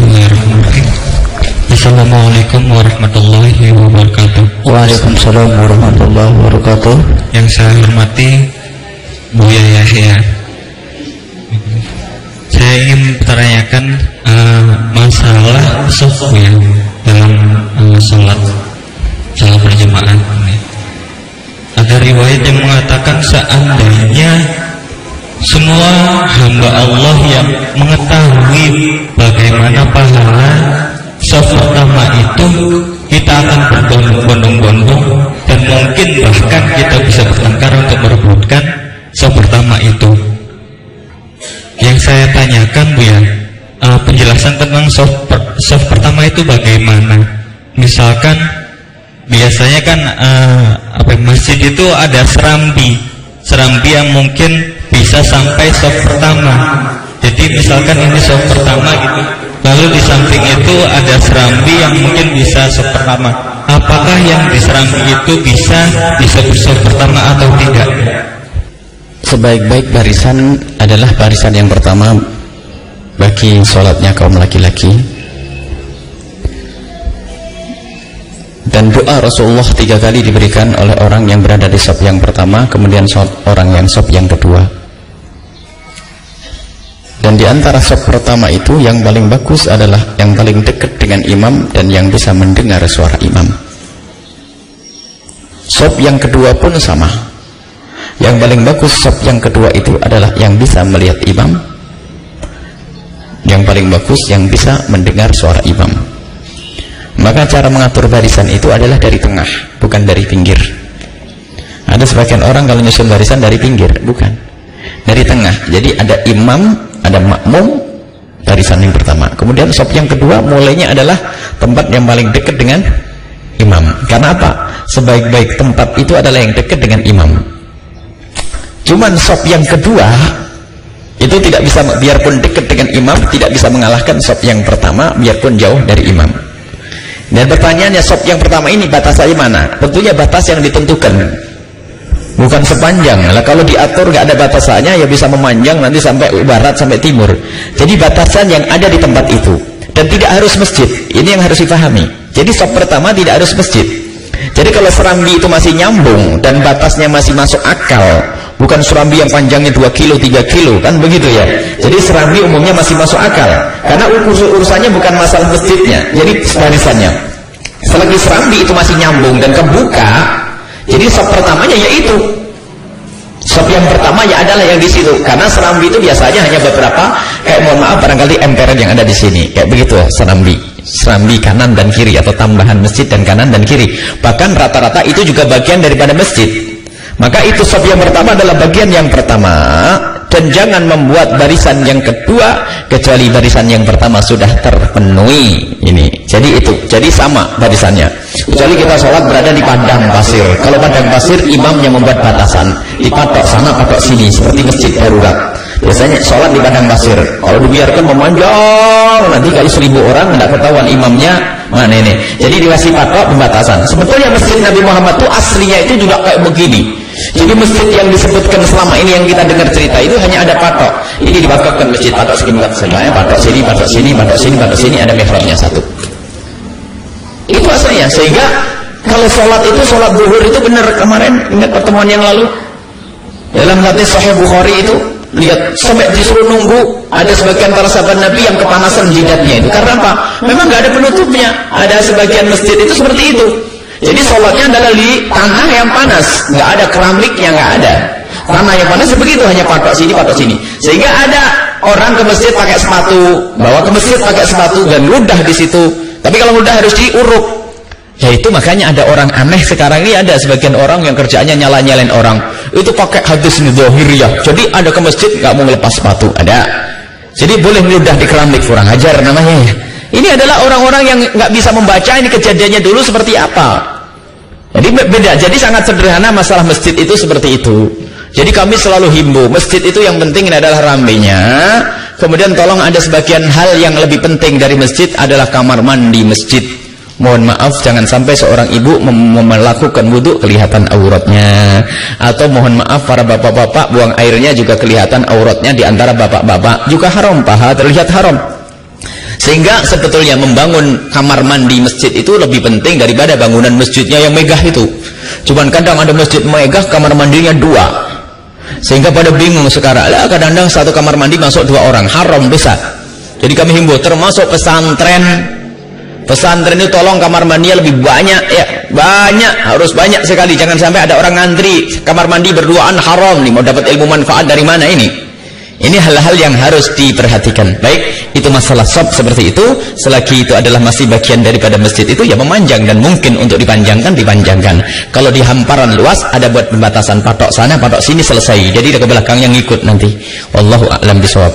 Bismillahirrahmanirrahim. Assalamualaikum warahmatullahi wabarakatuh. Waalaikumsalam warahmatullahi wabarakatuh. Yang saya hormati Buya Yahya. Saya ingin bertanyakan uh, masalah soft ya dalam uh, sholat sholat berjamaah. Ada riwayat yang mengatakan seandainya semua hamba Allah yang mengetahui bagaimana pahala soft pertama itu kita akan berbondong-bondong dan mungkin bahkan kita bisa bertengkar untuk merebutkan soft pertama itu. Yang saya tanyakan Bu ya uh, penjelasan tentang soft, per, soft pertama itu bagaimana? Misalkan biasanya kan uh, apa masjid itu ada serambi serambi yang mungkin bisa sampai soft pertama. Jadi misalkan ini soft pertama gitu lalu di samping itu ada serambi yang mungkin bisa soft pertama. Apakah yang di serambi itu bisa disebut soft pertama atau tidak? Sebaik-baik barisan adalah barisan yang pertama bagi sholatnya kaum laki-laki. Dan doa Rasulullah tiga kali diberikan oleh orang yang berada di sop yang pertama kemudian orang yang sop yang kedua dan di antara sop pertama itu yang paling bagus adalah yang paling dekat dengan imam dan yang bisa mendengar suara imam. Sop yang kedua pun sama. Yang paling bagus sop yang kedua itu adalah yang bisa melihat imam. Yang paling bagus yang bisa mendengar suara imam. Maka cara mengatur barisan itu adalah dari tengah bukan dari pinggir. Ada sebagian orang kalau nyusun barisan dari pinggir bukan. Dari tengah. Jadi ada imam ada makmum barisan yang pertama. Kemudian sop yang kedua mulainya adalah tempat yang paling dekat dengan imam. Karena apa? Sebaik-baik tempat itu adalah yang dekat dengan imam. Cuman sop yang kedua itu tidak bisa biarpun dekat dengan imam tidak bisa mengalahkan sop yang pertama biarpun jauh dari imam. Dan pertanyaannya sop yang pertama ini batasannya mana? Tentunya batas yang ditentukan. Bukan sepanjang. Lah kalau diatur nggak ada batasannya ya bisa memanjang nanti sampai barat sampai timur. Jadi batasan yang ada di tempat itu dan tidak harus masjid. Ini yang harus dipahami. Jadi sop pertama tidak harus masjid. Jadi kalau serambi itu masih nyambung dan batasnya masih masuk akal, bukan serambi yang panjangnya 2 kilo, 3 kilo, kan begitu ya. Jadi serambi umumnya masih masuk akal. Karena urus urusannya bukan masalah masjidnya, jadi barisannya. Selagi serambi itu masih nyambung dan kebuka, jadi sop pertamanya yaitu Sop yang pertama ya adalah yang di situ. Karena serambi itu biasanya hanya beberapa kayak mohon maaf barangkali emperan yang ada di sini. Kayak begitu serambi. Serambi kanan dan kiri atau tambahan masjid dan kanan dan kiri. Bahkan rata-rata itu juga bagian daripada masjid. Maka itu sop yang pertama adalah bagian yang pertama. Dan jangan membuat barisan yang kedua kecuali barisan yang pertama sudah terpenuhi. Ini jadi itu jadi sama barisannya. Kecuali kita sholat berada di padang pasir. Kalau padang pasir imam yang membuat batasan. Dipatok sana patok sini seperti masjid darurat. Biasanya sholat di padang pasir. Kalau dibiarkan memanjang nanti kali seribu orang tidak ketahuan imamnya mana ini. Jadi dikasih patok pembatasan. Sebetulnya masjid Nabi Muhammad itu aslinya itu juga kayak begini. Jadi masjid yang disebutkan selama ini yang kita dengar cerita itu hanya ada patok. Ini dipatokkan masjid. Patok patok sini. Patok sini patok sini patok sini patok sini. Ada mihrabnya satu asalnya sehingga kalau sholat itu sholat duhur itu benar kemarin ingat pertemuan yang lalu dalam hadis Sahih Bukhari itu lihat sampai disuruh nunggu ada sebagian para sahabat Nabi yang kepanasan jidatnya itu karena apa? Memang nggak ada penutupnya. Ada sebagian masjid itu seperti itu. Jadi sholatnya adalah di tanah yang panas, nggak ada keramiknya nggak ada. Tanah yang panas begitu hanya patok sini patok sini. Sehingga ada orang ke masjid pakai sepatu, bawa ke masjid pakai sepatu dan ludah di situ. Tapi kalau ludah harus diuruk. Ya itu makanya ada orang aneh sekarang ini ada sebagian orang yang kerjaannya nyala-nyalain orang. Itu pakai hadis ya. Jadi ada ke masjid nggak mau lepas sepatu, ada. Jadi boleh meludah di keramik kurang ajar namanya. Ini adalah orang-orang yang nggak bisa membaca ini kejadiannya dulu seperti apa. Jadi beda. Jadi sangat sederhana masalah masjid itu seperti itu. Jadi kami selalu himbau masjid itu yang penting adalah rambenya. Kemudian tolong ada sebagian hal yang lebih penting dari masjid adalah kamar mandi masjid. Mohon maaf jangan sampai seorang ibu melakukan wudhu kelihatan auratnya. Atau mohon maaf para bapak-bapak buang airnya juga kelihatan auratnya di antara bapak-bapak. Juga haram paha terlihat haram. Sehingga sebetulnya membangun kamar mandi masjid itu lebih penting daripada bangunan masjidnya yang megah itu. Cuman kadang ada masjid megah kamar mandinya dua. Sehingga pada bingung sekarang lah kadang-kadang satu kamar mandi masuk dua orang haram besar. Jadi kami himbau termasuk pesantren pesantren itu tolong kamar mandinya lebih banyak ya banyak harus banyak sekali jangan sampai ada orang ngantri kamar mandi berduaan haram nih mau dapat ilmu manfaat dari mana ini ini hal-hal yang harus diperhatikan. Baik, itu masalah sob seperti itu. Selagi itu adalah masih bagian daripada masjid itu, ya memanjang dan mungkin untuk dipanjangkan, dipanjangkan. Kalau di hamparan luas, ada buat pembatasan patok sana, patok sini selesai. Jadi ke belakang yang ikut nanti. Wallahu a'lam bishawab.